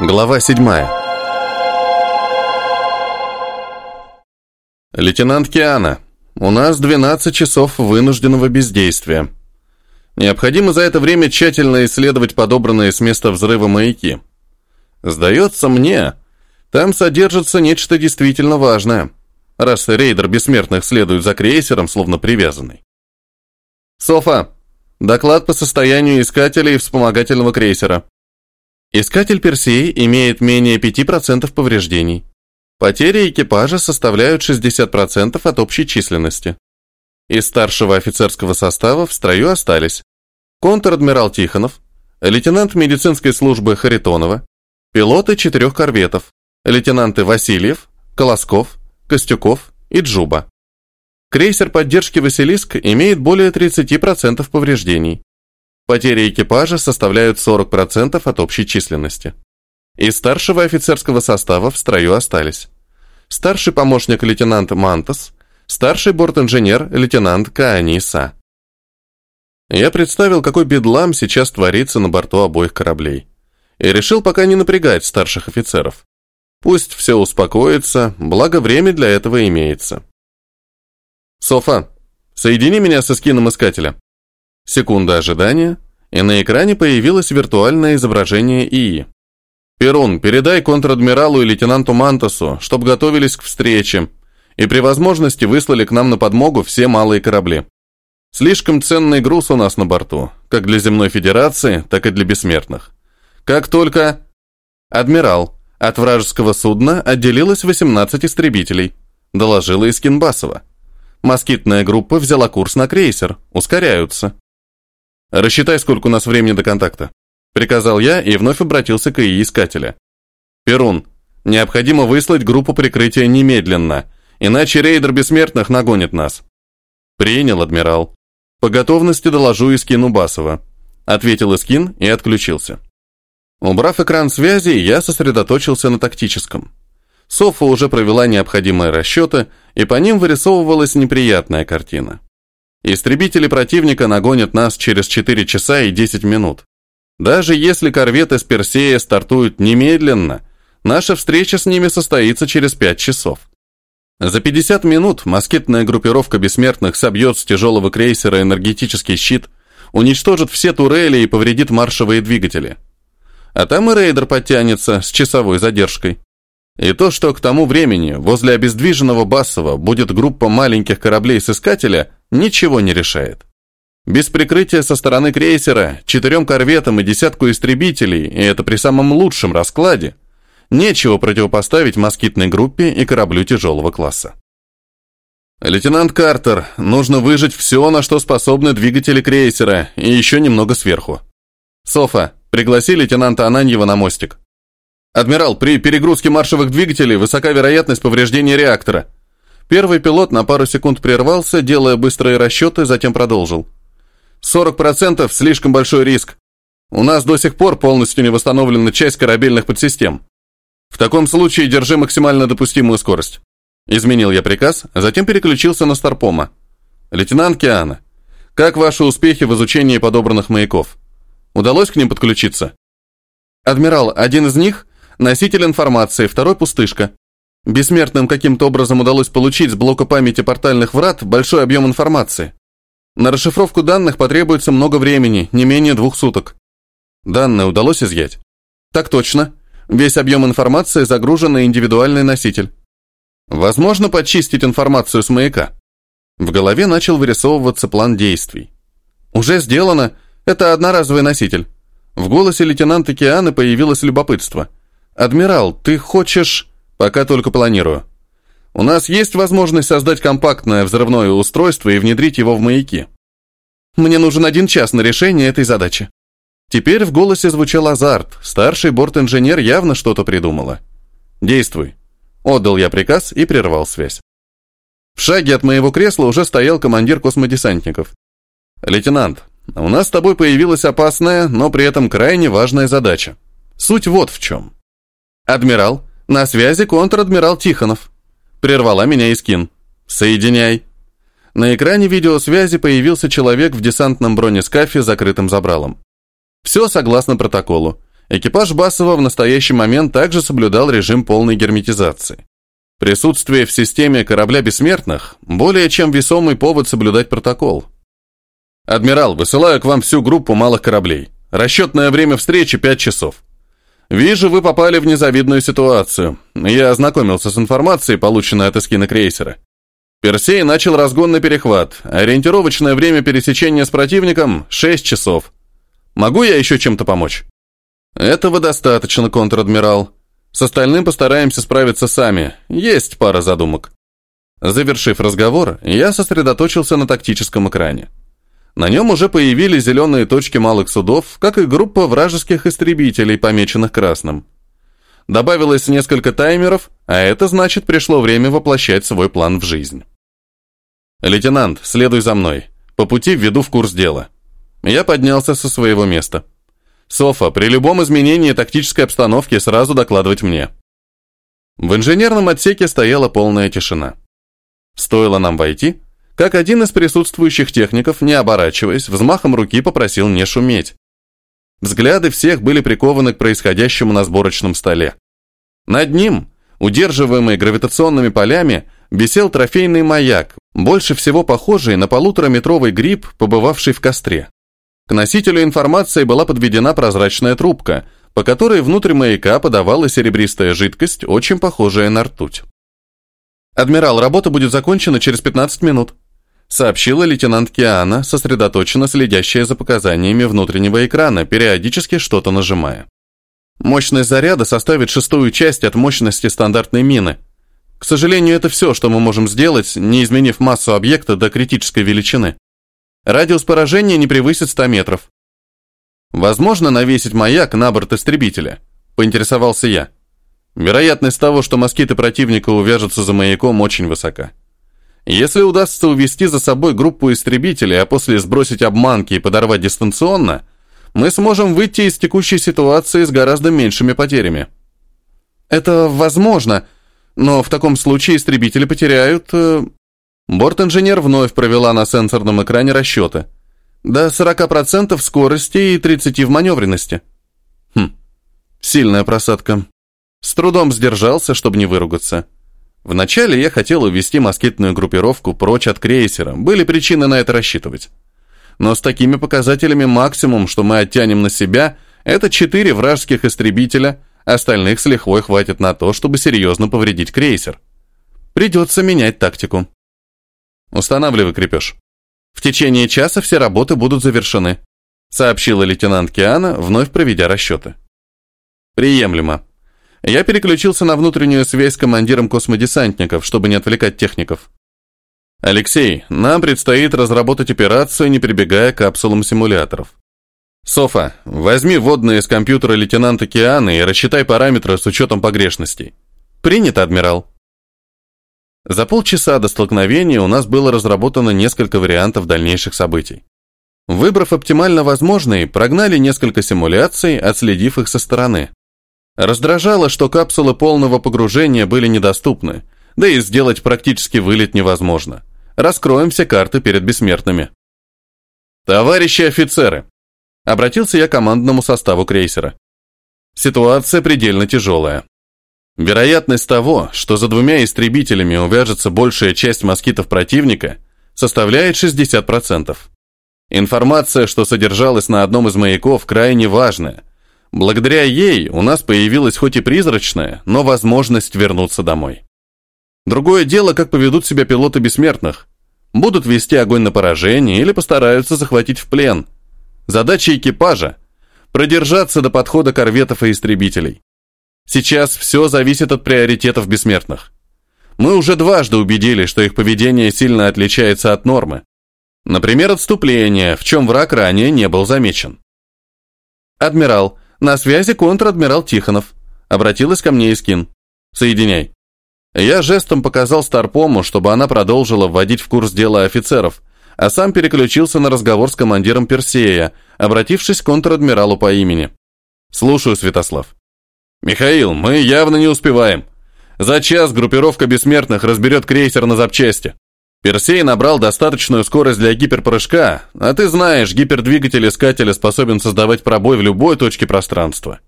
Глава 7. Лейтенант Киана, у нас 12 часов вынужденного бездействия. Необходимо за это время тщательно исследовать подобранные с места взрыва маяки. Сдается мне, там содержится нечто действительно важное, раз рейдер бессмертных следует за крейсером, словно привязанный. Софа, доклад по состоянию искателя и вспомогательного крейсера. Искатель Персей имеет менее 5% повреждений. Потери экипажа составляют 60% от общей численности. Из старшего офицерского состава в строю остались контр-адмирал Тихонов, лейтенант медицинской службы Харитонова, пилоты четырех корветов, лейтенанты Васильев, Колосков, Костюков и Джуба. Крейсер поддержки «Василиск» имеет более 30% повреждений. Потери экипажа составляют 40% от общей численности. Из старшего офицерского состава в строю остались старший помощник лейтенант Мантас, старший борт-инженер лейтенант Кааниса. Я представил, какой бедлам сейчас творится на борту обоих кораблей. И решил пока не напрягать старших офицеров. Пусть все успокоится, благо время для этого имеется. Софа, соедини меня со скином искателя. Секунда ожидания, и на экране появилось виртуальное изображение ИИ. «Перун, передай контр-адмиралу и лейтенанту Мантасу, чтоб готовились к встрече, и при возможности выслали к нам на подмогу все малые корабли. Слишком ценный груз у нас на борту, как для Земной Федерации, так и для бессмертных. Как только...» «Адмирал, от вражеского судна отделилось 18 истребителей», доложила Искин Басова. «Москитная группа взяла курс на крейсер, ускоряются». «Рассчитай, сколько у нас времени до контакта», приказал я и вновь обратился к ИИ-искателя. «Перун, необходимо выслать группу прикрытия немедленно, иначе рейдер бессмертных нагонит нас». «Принял, адмирал. По готовности доложу Искину Басова», ответил Искин и отключился. Убрав экран связи, я сосредоточился на тактическом. Софа уже провела необходимые расчеты, и по ним вырисовывалась неприятная картина. Истребители противника нагонят нас через 4 часа и 10 минут. Даже если корветы с Персея стартуют немедленно, наша встреча с ними состоится через 5 часов. За 50 минут москитная группировка бессмертных собьет с тяжелого крейсера энергетический щит, уничтожит все турели и повредит маршевые двигатели. А там и рейдер подтянется с часовой задержкой. И то, что к тому времени возле обездвиженного Басова будет группа маленьких кораблей с искателя, ничего не решает. Без прикрытия со стороны крейсера, четырем корветам и десятку истребителей, и это при самом лучшем раскладе, нечего противопоставить москитной группе и кораблю тяжелого класса. «Лейтенант Картер, нужно выжать все, на что способны двигатели крейсера, и еще немного сверху. Софа, пригласи лейтенанта Ананьева на мостик. Адмирал, при перегрузке маршевых двигателей высока вероятность повреждения реактора». Первый пилот на пару секунд прервался, делая быстрые расчеты, затем продолжил. 40% слишком большой риск. У нас до сих пор полностью не восстановлена часть корабельных подсистем. В таком случае держи максимально допустимую скорость. Изменил я приказ, а затем переключился на Старпома. Лейтенант Киана, как ваши успехи в изучении подобранных маяков? Удалось к ним подключиться? Адмирал, один из них – носитель информации, второй – пустышка. Бессмертным каким-то образом удалось получить с блока памяти портальных врат большой объем информации. На расшифровку данных потребуется много времени, не менее двух суток. Данные удалось изъять? Так точно. Весь объем информации загружен на индивидуальный носитель. Возможно подчистить информацию с маяка. В голове начал вырисовываться план действий. Уже сделано. Это одноразовый носитель. В голосе лейтенанта Кианы появилось любопытство. «Адмирал, ты хочешь...» «Пока только планирую. У нас есть возможность создать компактное взрывное устройство и внедрить его в маяки. Мне нужен один час на решение этой задачи. Теперь в голосе звучал азарт. Старший борт-инженер явно что-то придумала. «Действуй». Отдал я приказ и прервал связь. В шаге от моего кресла уже стоял командир космодесантников. «Лейтенант, у нас с тобой появилась опасная, но при этом крайне важная задача. Суть вот в чем. Адмирал, на связи контр-адмирал Тихонов. Прервала меня Искин. «Соединяй». На экране видеосвязи появился человек в десантном бронескафе, закрытым забралом. Все согласно протоколу. Экипаж Басова в настоящий момент также соблюдал режим полной герметизации. Присутствие в системе корабля бессмертных – более чем весомый повод соблюдать протокол. «Адмирал, высылаю к вам всю группу малых кораблей. Расчетное время встречи – 5 часов. Вижу, вы попали в незавидную ситуацию. Я ознакомился с информацией, полученной от эскина крейсера. Персей начал разгонный перехват. Ориентировочное время пересечения с противником – 6 часов. Могу я еще чем-то помочь?» «Этого достаточно, контр-адмирал. С остальным постараемся справиться сами. Есть пара задумок». Завершив разговор, я сосредоточился на тактическом экране. На нем уже появились зеленые точки малых судов, как и группа вражеских истребителей, помеченных красным. Добавилось несколько таймеров, а это значит, пришло время воплощать свой план в жизнь. «Лейтенант, следуй за мной. По пути введу в курс дела». Я поднялся со своего места. Софа, при любом изменении тактической обстановки сразу докладывать мне. В инженерном отсеке стояла полная тишина. Стоило нам войти, как один из присутствующих техников, не оборачиваясь, взмахом руки попросил не шуметь. Взгляды всех были прикованы к происходящему на сборочном столе. Над ним, удерживаемый гравитационными полями, висел трофейный маяк, больше всего похожий на полутораметровый гриб, побывавший в костре. К носителю информации была подведена прозрачная трубка, по которой внутрь маяка подавалась серебристая жидкость, очень похожая на ртуть. «Адмирал, работа будет закончена через 15 минут», сообщила лейтенант Киана, сосредоточенно следящая за показаниями внутреннего экрана, периодически что-то нажимая. Мощность заряда составит шестую часть от мощности стандартной мины. К сожалению, это все, что мы можем сделать, не изменив массу объекта до критической величины. Радиус поражения не превысит 100 метров. Возможно навесить маяк на борт истребителя, поинтересовался я. Вероятность того, что москиты противника увяжутся за маяком, очень высока. Если удастся увести за собой группу истребителей, а после сбросить обманки и подорвать дистанционно, мы сможем выйти из текущей ситуации с гораздо меньшими потерями. Это возможно, но в таком случае истребители потеряют э, Борт-инженер вновь провела на сенсорном экране расчеты. До 40% скорости и 30% в маневренности. Хм, сильная просадка. С трудом сдержался, чтобы не выругаться. Вначале я хотел увести москитную группировку прочь от крейсера, были причины на это рассчитывать. Но с такими показателями максимум, что мы оттянем на себя, это четыре вражеских истребителя, остальных с лихвой хватит на то, чтобы серьезно повредить крейсер. Придется менять тактику. Устанавливай крепеж. В течение часа все работы будут завершены, сообщила лейтенант Киана, вновь проведя расчеты. Приемлемо. Я переключился на внутреннюю связь с командиром космодесантников, чтобы не отвлекать техников. Алексей, нам предстоит разработать операцию, не прибегая к капсулам симуляторов. Софа, возьми вводные из компьютера лейтенанта Кианы и рассчитай параметры с учетом погрешностей. Принято, адмирал. За полчаса до столкновения у нас было разработано несколько вариантов дальнейших событий. Выбрав оптимально возможные, прогнали несколько симуляций, отследив их со стороны. Раздражало, что капсулы полного погружения были недоступны, да и сделать практически вылет невозможно. Раскроем все карты перед бессмертными. «Товарищи офицеры!» Обратился я к командному составу крейсера. Ситуация предельно тяжелая. Вероятность того, что за двумя истребителями увяжется большая часть москитов противника, составляет 60%. Информация, что содержалась на одном из маяков, крайне важная. Благодаря ей у нас появилась хоть и призрачная, но возможность вернуться домой. Другое дело, как поведут себя пилоты бессмертных. Будут вести огонь на поражение или постараются захватить в плен. Задача экипажа – продержаться до подхода корветов и истребителей. Сейчас все зависит от приоритетов бессмертных. Мы уже дважды убедились, что их поведение сильно отличается от нормы. Например, отступление, в чем враг ранее не был замечен. «Адмирал, на связи контр-адмирал Тихонов», — обратилась ко мне Искин. «Соединяй». Я жестом показал Старпому, чтобы она продолжила вводить в курс дела офицеров, а сам переключился на разговор с командиром Персея, обратившись к контр-адмиралу по имени. «Слушаю, Святослав». «Михаил, мы явно не успеваем. За час группировка бессмертных разберет крейсер на запчасти. Персей набрал достаточную скорость для гиперпрыжка, а ты знаешь, гипердвигатель искателя способен создавать пробой в любой точке пространства.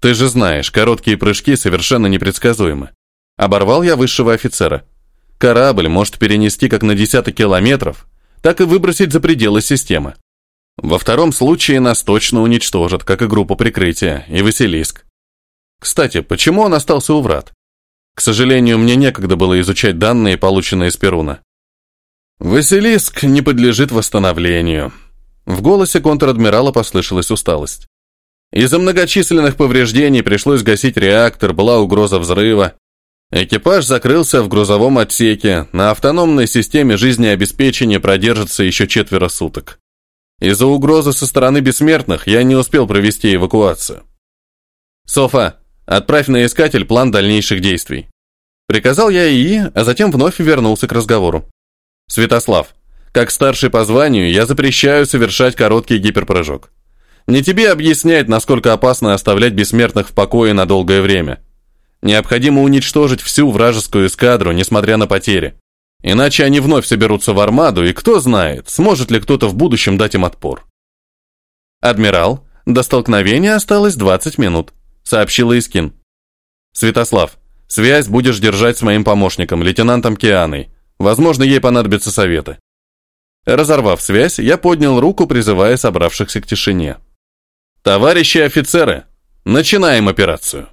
Ты же знаешь, короткие прыжки совершенно непредсказуемы. Оборвал я высшего офицера. Корабль может перенести как на десяток километров, так и выбросить за пределы системы. Во втором случае нас точно уничтожат, как и группу прикрытия, и Василиск. Кстати, почему он остался у врат? К сожалению, мне некогда было изучать данные, полученные из Перуна. Василиск не подлежит восстановлению. В голосе контр-адмирала послышалась усталость. Из-за многочисленных повреждений пришлось гасить реактор, была угроза взрыва. Экипаж закрылся в грузовом отсеке, на автономной системе жизнеобеспечения продержится еще четверо суток. Из-за угрозы со стороны бессмертных я не успел провести эвакуацию. «Софа, отправь на искатель план дальнейших действий». Приказал я ИИ, а затем вновь вернулся к разговору. «Святослав, как старший по званию, я запрещаю совершать короткий гиперпрыжок. Не тебе объяснять, насколько опасно оставлять бессмертных в покое на долгое время. Необходимо уничтожить всю вражескую эскадру, несмотря на потери. Иначе они вновь соберутся в армаду, и кто знает, сможет ли кто-то в будущем дать им отпор. «Адмирал, до столкновения осталось 20 минут», — сообщила Искин. «Святослав, связь будешь держать с моим помощником, лейтенантом Кианой. Возможно, ей понадобятся советы». Разорвав связь, я поднял руку, призывая собравшихся к тишине. «Товарищи офицеры, начинаем операцию!»